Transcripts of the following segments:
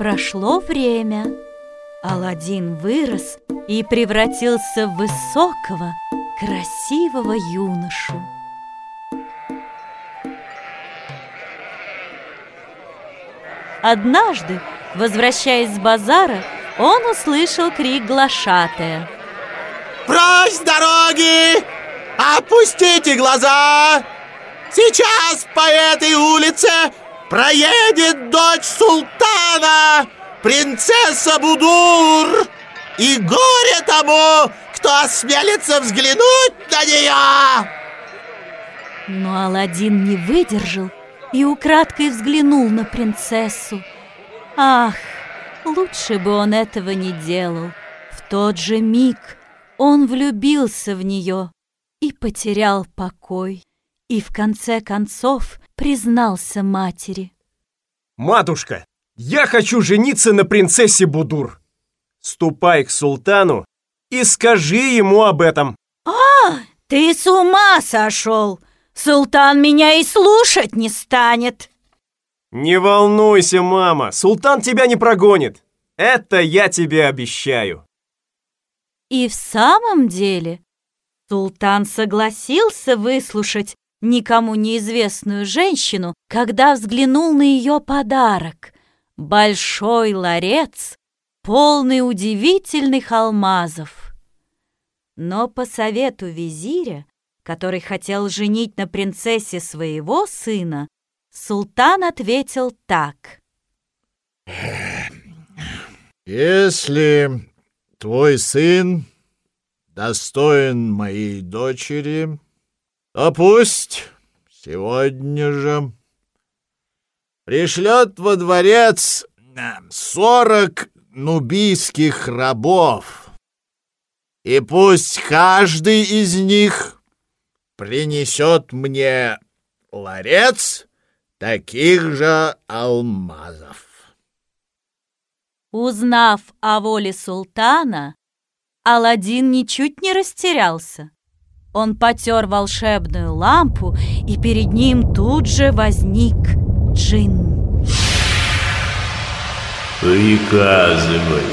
Прошло время. Аладдин вырос и превратился в высокого, красивого юношу. Однажды, возвращаясь с базара, он услышал крик глашатая. «Прочь дороги! Опустите глаза! Сейчас по этой улице проедет дочь султана, принцесса Будур! И горе тому, кто осмелится взглянуть на нее!» Но Аладдин не выдержал и украдкой взглянул на принцессу. Ах, лучше бы он этого не делал. В тот же миг он влюбился в нее и потерял покой. И в конце концов признался матери. Матушка, я хочу жениться на принцессе Будур. Ступай к султану и скажи ему об этом. А, ты с ума сошел! Султан меня и слушать не станет. Не волнуйся, мама, султан тебя не прогонит. Это я тебе обещаю. И в самом деле султан согласился выслушать никому неизвестную женщину, когда взглянул на ее подарок — большой ларец, полный удивительных алмазов. Но по совету визиря который хотел женить на принцессе своего сына, султан ответил так. «Если твой сын достоин моей дочери, то пусть сегодня же пришлет во дворец сорок нубийских рабов, и пусть каждый из них принесет мне ларец таких же алмазов. Узнав о воле султана, Аладдин ничуть не растерялся. Он потер волшебную лампу, и перед ним тут же возник джин. «Приказывай,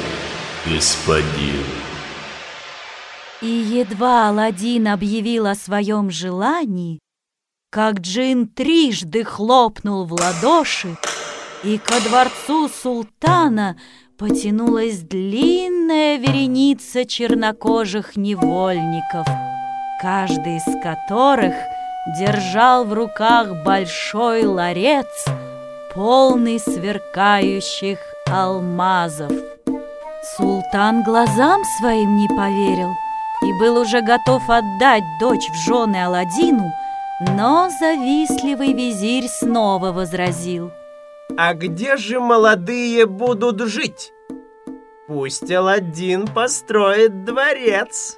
господин». И едва Аладдин объявил о своем желании, как джин трижды хлопнул в ладоши, и ко дворцу султана потянулась длинная вереница чернокожих невольников, каждый из которых держал в руках большой ларец, полный сверкающих алмазов. Султан глазам своим не поверил — и был уже готов отдать дочь в жены Аладдину, но завистливый визирь снова возразил. А где же молодые будут жить? Пусть Аладдин построит дворец.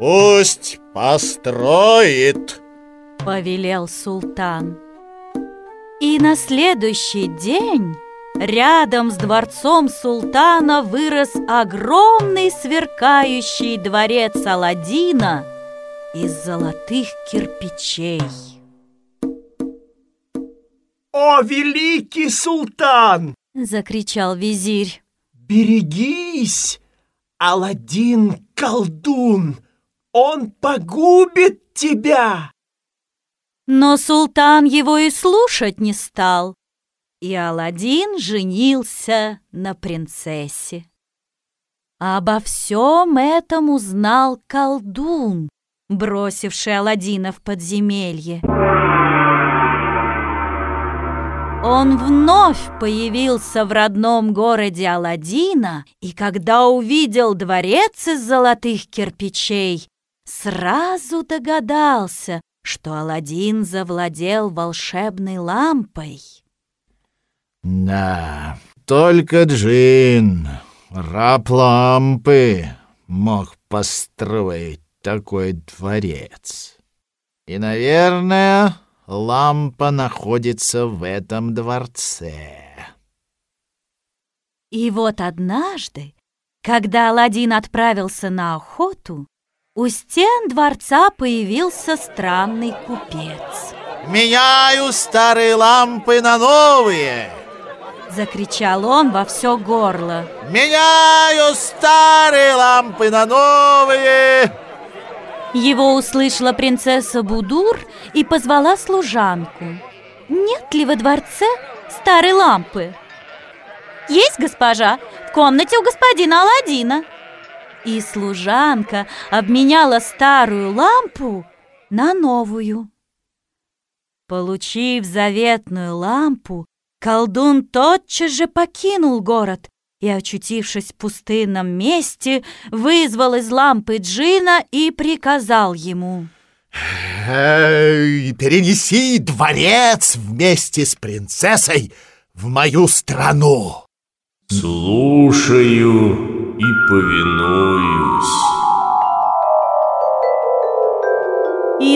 Пусть построит, повелел султан. И на следующий день Рядом с дворцом султана вырос огромный сверкающий дворец Аладдина из золотых кирпичей. «О, великий султан!» — закричал визирь. «Берегись! Аладдин — колдун! Он погубит тебя!» Но султан его и слушать не стал и Аладдин женился на принцессе. Обо всем этом узнал колдун, бросивший Аладдина в подземелье. Он вновь появился в родном городе Аладдина, и когда увидел дворец из золотых кирпичей, сразу догадался, что Аладдин завладел волшебной лампой. Да, только Джин, раб лампы, мог построить такой дворец. И, наверное, лампа находится в этом дворце. И вот однажды, когда Аладдин отправился на охоту, у стен дворца появился странный купец. «Меняю старые лампы на новые!» Закричал он во все горло. Меняю старые лампы на новые. Его услышала принцесса Будур и позвала служанку. Нет ли во дворце старой лампы? Есть, госпожа, в комнате у господина Аладдина. И служанка обменяла старую лампу на новую. Получив заветную лампу, колдун тотчас же покинул город и, очутившись в пустынном месте, вызвал из лампы Джина и приказал ему. Перенеси дворец вместе с принцессой в мою страну. Слушаю и повинуюсь.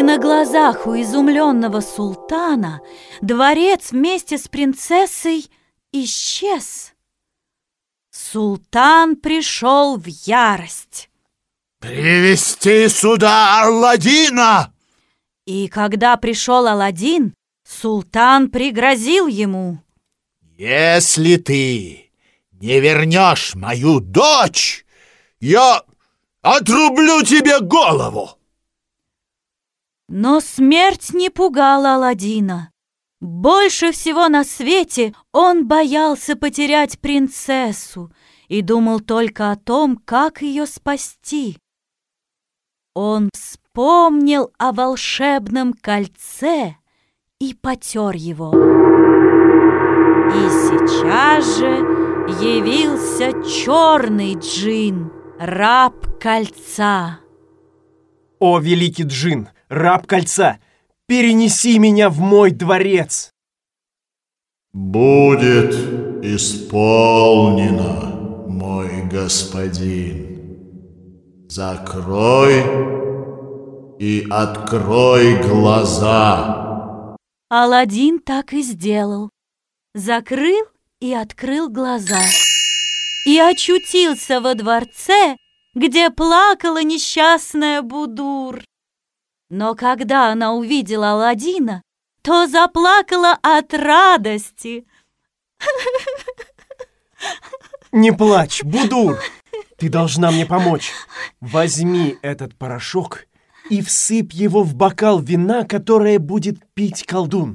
На глазах у изумленного султана дворец вместе с принцессой исчез. Султан пришел в ярость. Привести сюда Алладина! И когда пришел Аладдин, султан пригрозил ему. Если ты не вернешь мою дочь, я отрублю тебе голову. Но смерть не пугала Аладдина. Больше всего на свете он боялся потерять принцессу и думал только о том, как ее спасти. Он вспомнил о волшебном кольце и потер его. И сейчас же явился черный джин, раб кольца. О, великий джин, раб кольца, перенеси меня в мой дворец. Будет исполнено, мой господин. Закрой и открой глаза. Аладдин так и сделал. Закрыл и открыл глаза. И очутился во дворце, где плакала несчастная Будур. Но когда она увидела Аладдина, то заплакала от радости. Не плачь, Будур. Ты должна мне помочь. Возьми этот порошок и всыпь его в бокал вина, которое будет пить колдун.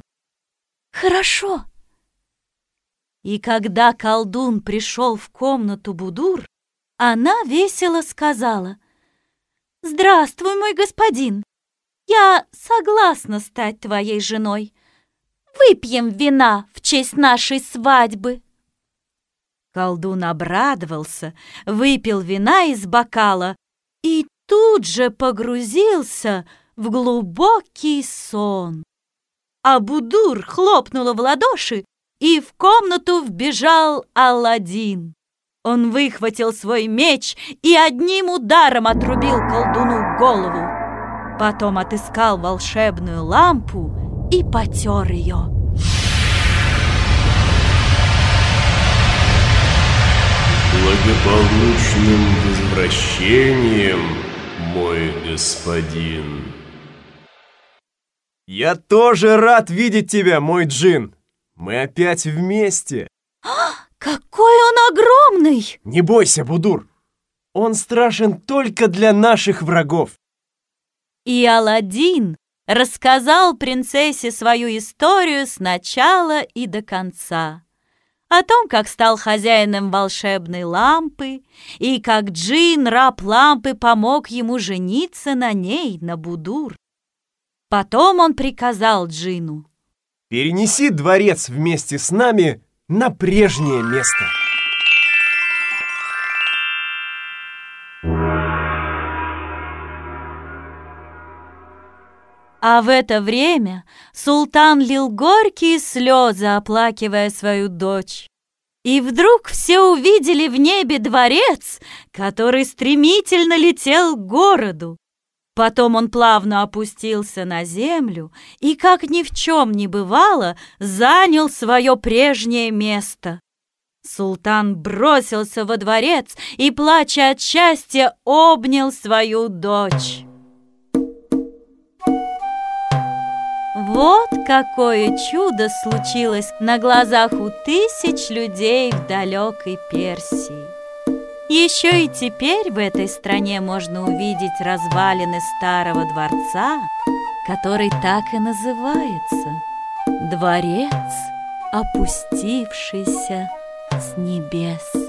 Хорошо. И когда колдун пришел в комнату Будур, она весело сказала, «Здравствуй, мой господин! Я согласна стать твоей женой. Выпьем вина в честь нашей свадьбы!» Колдун обрадовался, выпил вина из бокала и тут же погрузился в глубокий сон. А Будур хлопнула в ладоши, и в комнату вбежал Аладдин. Он выхватил свой меч и одним ударом отрубил колдуну голову. Потом отыскал волшебную лампу и потер ее. Благополучным возвращением, мой господин. Я тоже рад видеть тебя, мой джин. Мы опять вместе. Какой он огромный! Не бойся, Будур. Он страшен только для наших врагов. И Аладдин рассказал принцессе свою историю с начала и до конца. О том, как стал хозяином волшебной лампы, и как Джин, раб лампы, помог ему жениться на ней, на Будур. Потом он приказал Джину. Перенеси дворец вместе с нами на прежнее место. А в это время султан лил горькие слезы, оплакивая свою дочь. И вдруг все увидели в небе дворец, который стремительно летел к городу. Потом он плавно опустился на землю и, как ни в чем не бывало, занял свое прежнее место. Султан бросился во дворец и, плача от счастья, обнял свою дочь. Вот какое чудо случилось на глазах у тысяч людей в далекой Персии. Еще и теперь в этой стране можно увидеть развалины старого дворца, который так и называется – Дворец, опустившийся с небес.